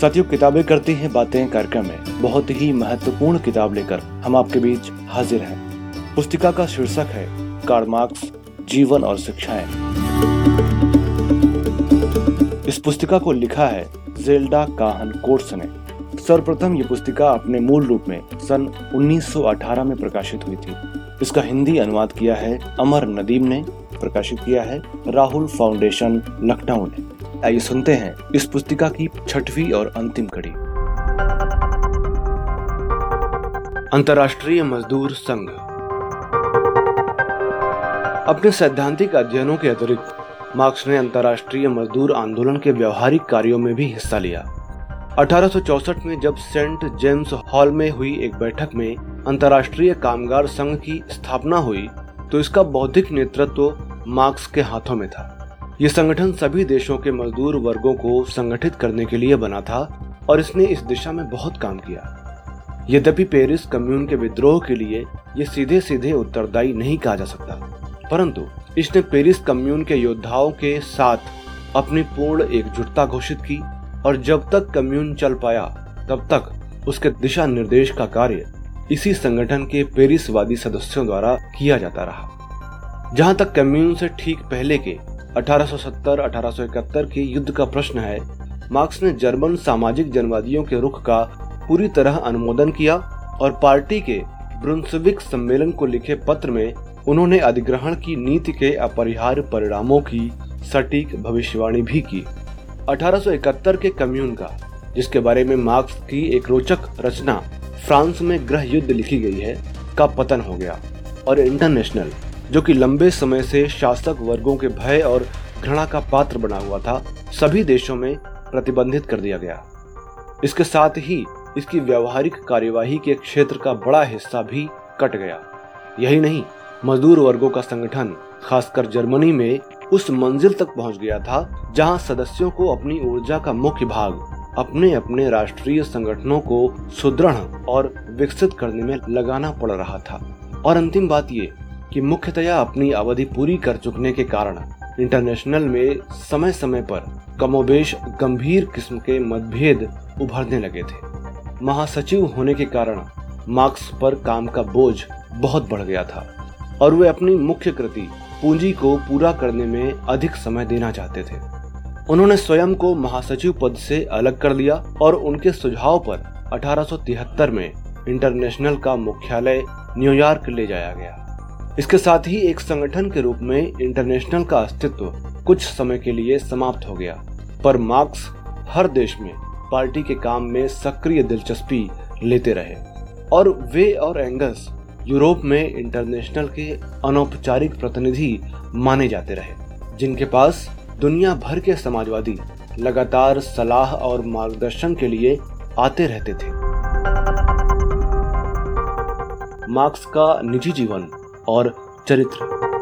सतयुग किताबें करती हैं, बातें कार्यक्रम में बहुत ही महत्वपूर्ण किताब लेकर हम आपके बीच हाजिर हैं। पुस्तिका का शीर्षक है, कार्ल मार्क्स, जीवन और शिक्षाएँ। इस पुस्तिका को लिखा है, जेल्डा काहन कोर्स ने। सर्वप्रथम ये पुस्तिका अपने मूल रूप में सन 1918 में प्रकाशित हुई थी। इसका हिंदी अनुवाद किया है अमर नदीम ने, प्रकाशित किया है राहुल फाउंडेशन, लखनऊ ने। आइए सुनते हैं इस पुस्तिका की छठवीं और अंतिम कड़ी। अंतर्राष्ट्रीय मजदूर संघ। अपने सैद्धांतिक अध्ययनों के अतिरिक्त, मार्क्स ने अंतर्राष्ट्रीय मजदूर आंदोलन के व्यवहारिक कार्यों में भी हिस्सा लिया। अठारह में जब सेंट जेम्स हॉल में हुई एक बैठक में अंतर्राष्ट्रीय कामगार संघ की स्थापना हुई तो इसका बौद्धिक नेतृत्व मार्क्स के हाथों में था। ये संगठन सभी देशों के मजदूर वर्गों को संगठित करने के लिए बना था और इसने इस दिशा में बहुत काम किया। यद्यपि पेरिस कम्यून के विद्रोह के लिए ये सीधे सीधे उत्तरदायी नहीं कहा जा सकता, परंतु इसने पेरिस कम्यून के योद्धाओं के साथ अपनी पूर्ण एकजुटता घोषित की और जब तक कम्यून चल पाया, तब तक उसके दिशा निर्देश का कार्य इसी संगठन के पेरिसवादी सदस्यों द्वारा किया जाता रहा। जहाँ तक कम्यून से ठीक पहले के 1870-1871 के युद्ध का प्रश्न है। मार्क्स ने जर्मन सामाजिक जनवादियों के रुख का पूरी तरह अनुमोदन किया और पार्टी के ब्रुंसविक सम्मेलन को लिखे पत्र में उन्होंने अधिग्रहण की नीति के अपरिहार्य परिणामों की सटीक भविष्यवाणी भी की। 1871 के कम्यून का, जिसके बारे में मार्क्स की एक रोचक रचना फ्रांस में ग्रह युद्ध लिखी गई है, का पतन हो गया और इंटरनेशनल जो कि लंबे समय से शासक वर्गों के भय और घृणा का पात्र बना हुआ था, सभी देशों में प्रतिबंधित कर दिया गया। इसके साथ ही इसकी व्यवहारिक कार्यवाही के क्षेत्र का बड़ा हिस्सा भी कट गया। यही नहीं, मजदूर वर्गों का संगठन, खासकर जर्मनी में, उस मंजिल तक पहुँच गया था, जहाँ सदस्यों को अपनी ऊर्जा का मुख्य भाग अपने अपने राष्ट्रीय संगठनों को सुदृढ़ और विकसित करने में लगाना पड़ रहा था। और अंतिम बात ये कि मुख्यतया अपनी अवधि पूरी कर चुकने के कारण इंटरनेशनल में समय समय पर कमोबेश गंभीर किस्म के मतभेद उभरने लगे थे। महासचिव होने के कारण मार्क्स पर काम का बोझ बहुत बढ़ गया था और वे अपनी मुख्य कृति पूंजी को पूरा करने में अधिक समय देना चाहते थे। उन्होंने स्वयं को महासचिव पद से अलग कर लिया और उनके सुझाव पर 1873 में इंटरनेशनल का मुख्यालय न्यूयॉर्क ले जाया गया। इसके साथ ही एक संगठन के रूप में इंटरनेशनल का अस्तित्व कुछ समय के लिए समाप्त हो गया। पर मार्क्स हर देश में पार्टी के काम में सक्रिय दिलचस्पी लेते रहे और वे और एंगस यूरोप में इंटरनेशनल के अनौपचारिक प्रतिनिधि माने जाते रहे, जिनके पास दुनिया भर के समाजवादी लगातार सलाह और मार्गदर्शन के लिए आते रहते थे। मार्क्स का निजी जीवन और चरित्र।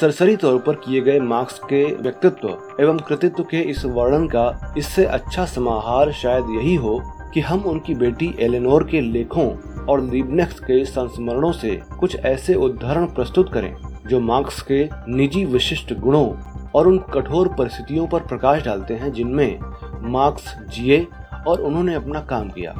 सरसरी तौर पर किए गए मार्क्स के व्यक्तित्व एवं कृतित्व के इस वर्णन का इससे अच्छा समाहार शायद यही हो कि हम उनकी बेटी एलेनोर के लेखों और लिबनेक्स के संस्मरणों से कुछ ऐसे उदाहरण प्रस्तुत करें, जो मार्क्स के निजी विशिष्ट गुणों और उन कठोर परिस्थितियों पर प्रकाश डालते हैं, जिनमें मार्क्स जिए और उन्होंने अपना काम किया।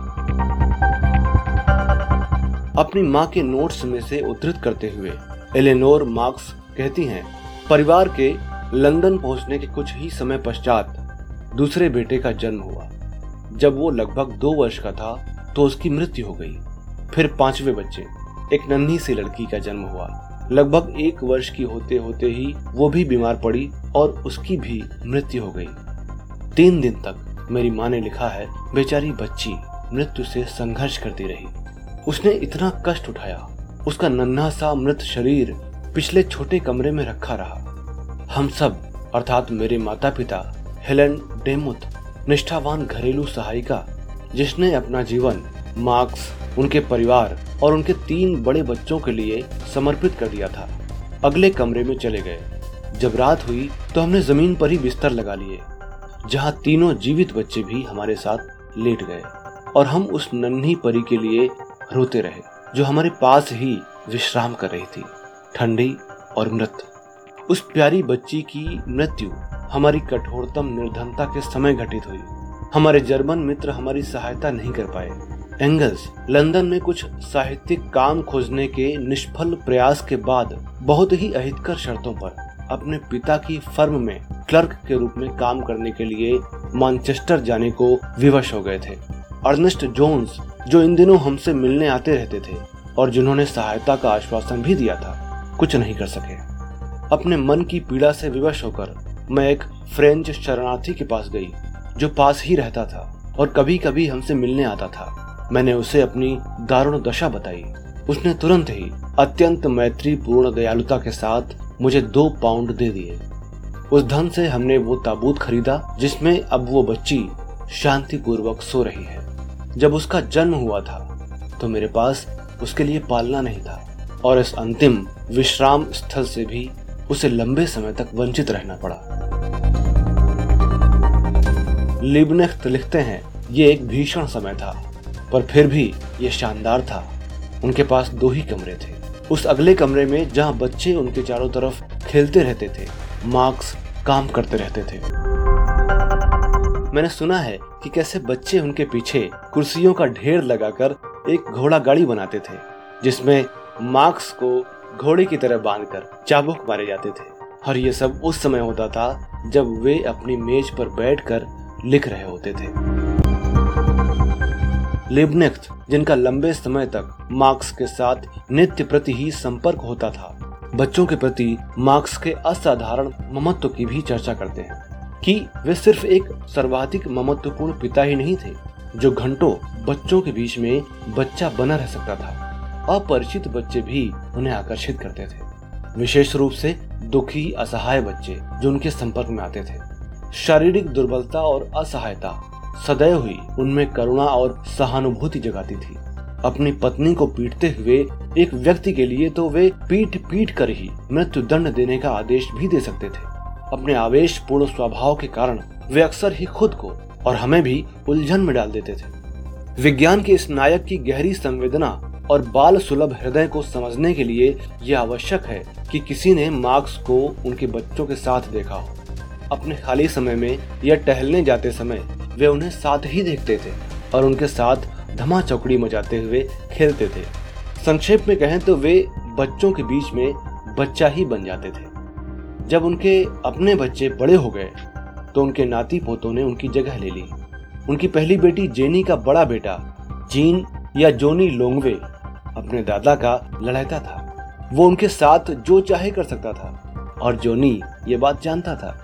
अपनी माँ के नोट्स में से उद्धृत करते हुए, एलेनोर मार्क्स कहती हैं, परिवार के लंदन पहुँचने के कुछ ही समय पश्चात दूसरे बेटे का जन्म हुआ। जब वो लगभग दो वर्ष का था तो उसकी मृत्यु हो गई। फिर पांचवे बच्चे, एक नन्ही सी लड़की का जन्म हुआ। लगभग एक वर्ष की होते होते ही वो भी बीमार पड़ी और उसकी भी मृत्यु हो गई। तीन दिन तक मेरी माँ ने लिखा है, बेचारी बच्ची मृत्यु से संघर्ष करती रही। उसने इतना कष्ट उठाया। उसका नन्हा सा मृत शरीर पिछले छोटे कमरे में रखा रहा। हम सब, अर्थात मेरे माता पिता हेलन डेमुथ, निष्ठावान घरेलू सहायिका, जिसने अपना जीवन, मार्क्स, उनके परिवार और उनके तीन बड़े बच्चों के लिए समर्पित कर दिया था, अगले कमरे में चले गए। जब रात हुई तो हमने ज़मीन पर ही बिस्तर लगा लिए, जहाँ तीनों जीवित बच्चे भी हमारे साथ लेट गए, और हम उस नन्ही परी के लिए रोते रहे, जो हमारे पास ही विश्राम कर रही थी, ठंडी और मृत। उस प्यारी बच्ची की मृत्यु हमारी कठोरतम निर्धनता के समय घटित हुई। हमारे जर्मन मित्र हमारी सहायता नहीं कर पाए। एंगल्स लंदन में कुछ साहित्यिक काम खोजने के निष्फल प्रयास के बाद बहुत ही अहितकर शर्तों पर अपने पिता की फर्म में क्लर्क के रूप में काम करने के लिए मानचेस्टर जाने को विवश हो गए थे। अर्नेस्ट जोन्स जो इन दिनों हमसे मिलने आते रहते थे और जिन्होंने सहायता का आश्वासन भी दिया था, कुछ नहीं कर सके। अपने मन की पीड़ा से विवश होकर मैं एक फ्रेंच शरणार्थी के पास गई, जो पास ही रहता था और कभी कभी हमसे मिलने आता था। मैंने उसे अपनी दारुण दशा बताई। उसने तुरंत ही अत्यंत मैत्री पूर्ण दयालुता के साथ मुझे दो पाउंड दे दिए। उस धन से हमने वो ताबूत खरीदा, जिसमें अब वो बच्ची शांति पूर्वक सो रही है। जब उसका जन्म हुआ था तो मेरे पास उसके लिए पालना नहीं था। और इस अंतिम विश्राम स्थल से भी उसे लंबे समय तक वंचित रहना पड़ा। लिबनेख्त लिखते हैं, ये एक भीषण समय था, पर फिर भी ये शानदार था। उनके पास दो ही कमरे थे। उस अगले कमरे में जहाँ बच्चे उनके चारों तरफ़ खेलते रहते थे, मार्क्स काम करते रहते थे। मैंने सुना है कि कैसे बच्चे उनके पीछे कुर्सियों का ढेर लगाकर एक घोड़ा गाड़ी बनाते थे, जिसमें मार्क्स को घोड़े की तरह बांधकर चाबुक मारे जाते थे। और ये सब उस समय होता था जब वे अपनी मेज पर बैठकर लिख रहे होते थे। लिबनेक्ट जिनका लंबे समय तक मार्क्स के साथ नित्य प्रति ही संपर्क होता था, बच्चों के प्रति मार्क्स के असाधारण ममत्व की भी चर्चा करते हैं। कि वे सिर्फ़ एक सर्वाधिक ममत्वपूर्ण पिता ही नहीं थे, जो घंटों बच्चों के बीच में बच्चा बना रह सकता था। अपरिचित बच्चे भी उन्हें आकर्षित करते थे। विशेष रूप से दुखी, असहाय बच्चे जो उनके संपर्क में आते थे। शारीरिक दुर्बलता और असहायता सदैव हुई उनमें करुणा और सहानुभूति जगाती थी। अपनी पत्नी को पीटते हुए एक व्यक्ति के लिए तो वे पीट पीट कर ही मृत्यु दंड देने का आदेश भी दे सकते थे। अपने आवेश पूर्ण स्वभाव के कारण वे अक्सर ही खुद को और हमें भी उलझन में डाल देते थे। विज्ञान के इस नायक की गहरी संवेदना और बाल सुलभ हृदय को समझने के लिए यह आवश्यक है कि किसी ने मार्क्स को उनके बच्चों के साथ देखा हो। अपने खाली समय में या टहलने जाते समय वे उन्हें साथ ही देखते थे और उनके साथ धमा चौकड़ी मचाते हुए खेलते थे। संक्षेप में कहें तो वे बच्चों के बीच में बच्चा ही बन जाते थे। जब उनके अपने बच्चे बड़े हो गए तो उनके नाती पोतों ने उनकी जगह ले ली। उनकी पहली बेटी जेनी का बड़ा बेटा, जीन या जोनी लोंगवे, अपने दादा का लड़ाता था। वो उनके साथ जो चाहे कर सकता था, और जोनी ये बात जानता था।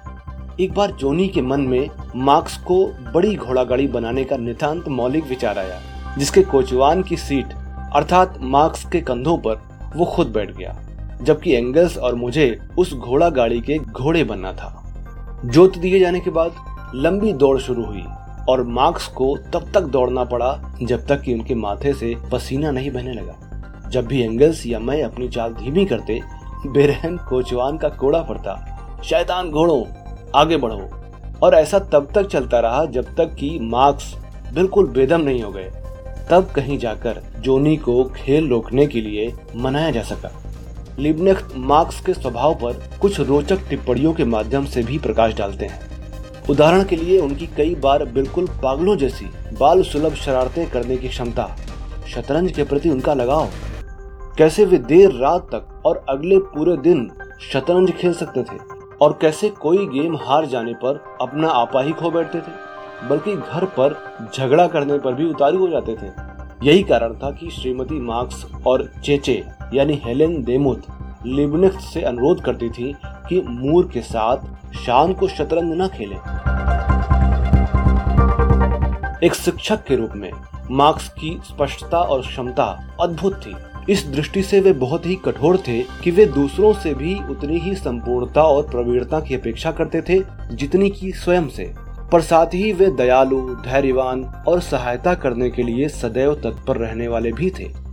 एक बार जोनी के मन में मार्क्स को बड़ी घोड़ा गाड़ी बनाने का नितांत मौलिक विचार आया, जिसके कोचवान की सीट, अर्थात मार्क्स के कंधों पर, वो खुद बैठ गया। जबकि एंगल्स और मुझे उस घोड़ा गाड़ी के घोड़े बनना था। जोत दिए जाने के बाद लंबी दौड़ शुरू हुई और मार्क्स को तब तक दौड़ना पड़ा जब तक कि उनके माथे से पसीना नहीं बहने लगा। जब भी एंगल्स या मैं अपनी चाल धीमी करते, बेरहम कोचवान का कोड़ा पड़ता, शैतान घोड़ो, आगे बढ़ो। और ऐसा तब तक चलता रहा जब तक कि मार्क्स बिल्कुल बेदम नहीं हो गए। तब कहीं जाकर जोनी को खेल रोकने के लिए मनाया जा सका। लिबनेक्स मार्क्स के स्वभाव पर कुछ रोचक टिप्पणियों के माध्यम से भी प्रकाश डालते हैं। उदाहरण के लिए उनकी कई बार बिल्कुल पागलों जैसी बाल सुलभ शरारतें करने की क्षमता, शतरंज के प्रति उनका लगाव। कैसे वे देर रात तक और अगले पूरे दिन शतरंज खेल सकते थे? और कैसे कोई गेम हार जाने पर अपना आपा ही खो बैठते थे? बल्कि घर पर झगड़ा करने पर भी उतारू हो जाते थे। यही कारण था कि श्रीमती मार्क्स और चेचे यानी हेलेन देमुथ लिबनिक्स से अनुरोध करती थी कि मूर के साथ शाम को शतरंज न खेलें। एक शिक्षक के रूप में मार्क्स की स्पष्टता और क्षमता अद्भुत थी। इस दृष्टि से वे बहुत ही कठोर थे कि वे दूसरों से भी उतनी ही संपूर्णता और प्रवीणता की अपेक्षा करते थे जितनी की स्वयं से। पर साथ ही वे दयालु, धैर्यवान और सहायता करने के लिए सदैव तत्पर रहने वाले भी थे।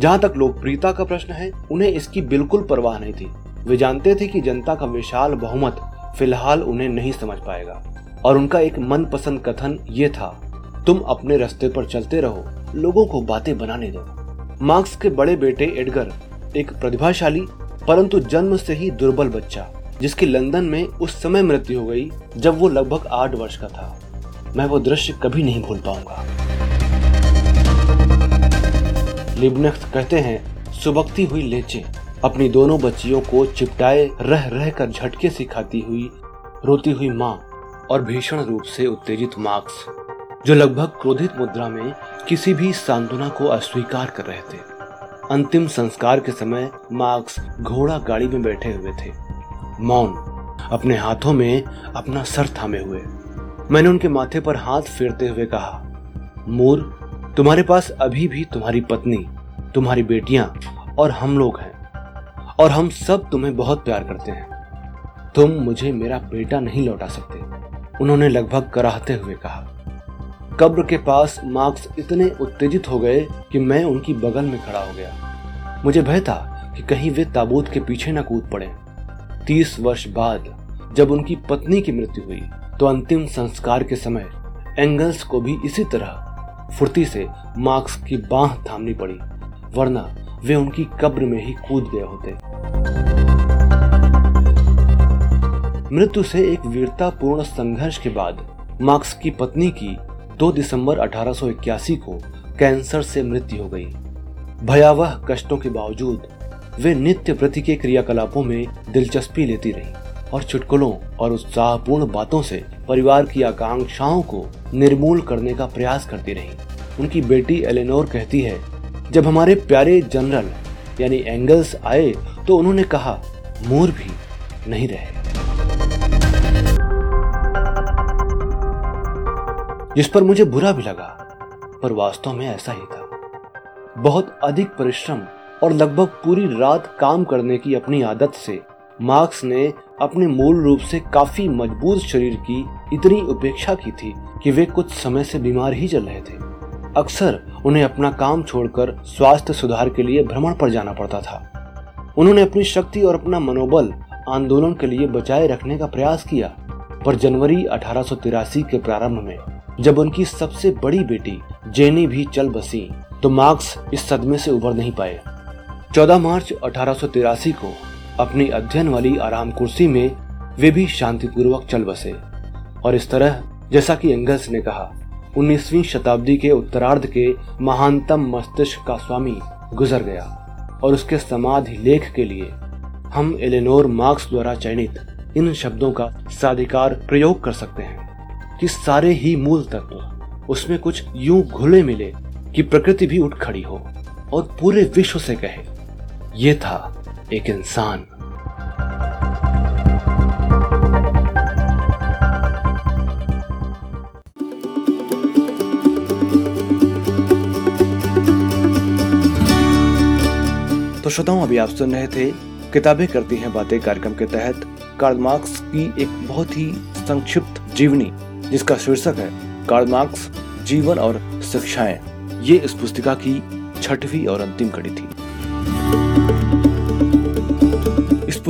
जहाँ तक लोकप्रियता का प्रश्न है, उन्हें इसकी बिल्कुल परवाह नहीं थी। वे जानते थे कि जनता का विशाल बहुमत फ़िलहाल उन्हें नहीं समझ पाएगा। और उनका एक मनपसंद कथन ये था, तुम अपने रास्ते पर चलते रहो, लोगों को बातें बनाने दो। मार्क्स के बड़े बेटे एडगर, एक प्रतिभाशाली, परंतु जन्म से ही दुर्बल बच्चा, जिसकी लंदन में उस समय मृत्यु हो गई, जब वो लगभग आठ वर्ष का था। मैं वो दृश्य कभी नहीं भूल पाऊँगा। लिबनेक्स कहते हैं, सुबकती हुई लेचे। अपनी दोनों बच्चियों को चिपटाए रह रह कर झटके सिखाती हुई, रोती हुई माँ और भीषण रूप से उत्तेजित मार्क्स, जो लगभग क्रोधित मुद्रा में किसी भी सांत्वना को अस्वीकार कर रहे थे। अंतिम संस्कार के समय मार्क्स घोड़ा गाड़ी में बैठे हुए थे। मौन अपने हाथों में अपना सर थामे हुए। मैंने उनके माथे पर हाथ फेरते हुए कहा, मूर तुम्हारे पास अभी भी तुम्हारी पत्नी, तुम्हारी बेटियाँ और हम लोग हैं। और हम सब तुम्हें बहुत प्यार करते हैं। तुम मुझे मेरा बेटा नहीं लौटा सकते, उन्होंने लगभग कराहते हुए कहा। कब्र के पास मार्क्स इतने उत्तेजित हो गए कि मैं उनकी बगल में खड़ा हो गया। मुझे भय था कि कहीं वे ताबूत के पीछे न कूद पड़े। तीस वर्ष बाद जब उनकी पत्नी की मृत्यु हुई तो अंतिम संस्कार के समय एंगल्स को भी इसी तरह फुर्ती से मार्क्स की बाह थामनी पड़ी, वरना वे उनकी कब्र में ही कूद गए होते। मृत्यु से एक वीरतापूर्ण संघर्ष के बाद मार्क्स की पत्नी की 2 दिसंबर 1881 को कैंसर से मृत्यु हो गई। भयावह कष्टों के बावजूद वे नित्य प्रति के क्रियाकलापों में दिलचस्पी लेती रही। और चुटकुलों और उत्साहपूर्ण बातों से परिवार की आकांक्षाओं को निर्मूल करने का प्रयास करती रही। उनकी बेटी एलेनोर कहती है, जब हमारे प्यारे जनरल, यानी एंगल्स आए तो उन्होंने कहा, मूर भी नहीं रहे। जिस पर मुझे बुरा भी लगा, पर वास्तव में ऐसा ही था। बहुत अधिक परिश्रम और लगभग पूरी रात काम करने की अपनी आदत से मार्क्स ने अपने मूल रूप से काफ़ी मज़बूत शरीर की इतनी उपेक्षा की थी कि वे कुछ समय से बीमार ही चल रहे थे। अक्सर उन्हें अपना काम छोड़कर स्वास्थ्य सुधार के लिए भ्रमण पर जाना पड़ता था। उन्होंने अपनी शक्ति और अपना मनोबल आंदोलन के लिए बचाए रखने का प्रयास किया। पर जनवरी अठारह सौ तिरासी के प्रारंभ में, जब उनकी सबसे बड़ी बेटी, जेनी, भी चल बसी तो मार्क्स इस सदमे से उबर नहीं पाए। 14 मार्च अठारह सौ तिरासी को अपनी अध्ययन वाली आराम कुर्सी में वे भी शांतिपूर्वक चल बसे। और इस तरह, जैसा कि एंगल्स ने कहा 19वीं शताब्दी के उत्तरार्ध के महानतम मस्तिष्क का स्वामी गुजर गया और उसके समाधि लेख के लिए हम एलेनोर मार्क्स द्वारा चयनित इन शब्दों का साधिकार प्रयोग कर सकते हैं कि सारे ही मूल तत्व, उसमें कुछ यूँ घुले मिले कि प्रकृति भी उठ खड़ी हो और पूरे विश्व से कहे, ये था एक इंसान। तो श्रोताओं, अभी आप सुन रहे थे किताबें करती हैं बातें कार्यक्रम के तहत कार्ल मार्क्स की एक बहुत ही संक्षिप्त जीवनी, जिसका शीर्षक है कार्ल मार्क्स जीवन और शिक्षाएँ। ये इस पुस्तिका की छठवीं और अंतिम कड़ी थी।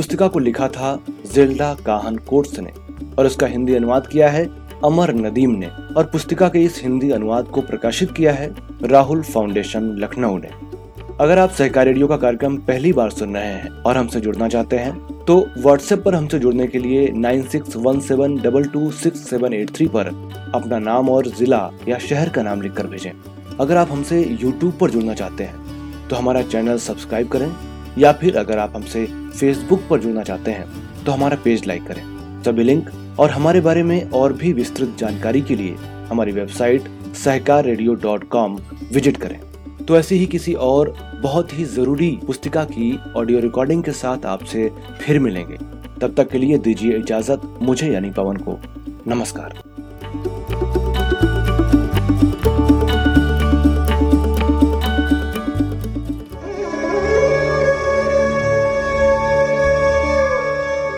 पुस्तिका को लिखा था जिल्डा काहन कोर्ट्स ने, और इसका हिंदी अनुवाद किया है अमर नदीम ने, और पुस्तिका के इस हिंदी अनुवाद को प्रकाशित किया है राहुल फाउंडेशन लखनऊ ने। अगर आप सहकार रेडियो का कार्यक्रम पहली बार सुन रहे हैं और हमसे जुड़ना चाहते हैं तो व्हाट्सएप पर हमसे जुड़ने के लिए nine six one seven double two six seven eight three पर अपना नाम और जिला या शहर का नाम लिखकर भेजें। अगर आप हमसे यूट्यूब पर जुड़ना चाहते हैं तो हमारा चैनल सब्सक्राइब करें, या फिर अगर आप हमसे फेसबुक पर जुड़ना चाहते हैं तो हमारा पेज लाइक करें। सभी लिंक और हमारे बारे में और भी विस्तृत जानकारी के लिए हमारी website Sahkar radio dot com visit करें। तो ऐसी ही किसी और बहुत ही ज़रूरी पुस्तिका की ऑडियो रिकॉर्डिंग के साथ आपसे फिर मिलेंगे। तब तक के लिए दीजिए इजाज़त, मुझे यानी पवन को। नमस्कार।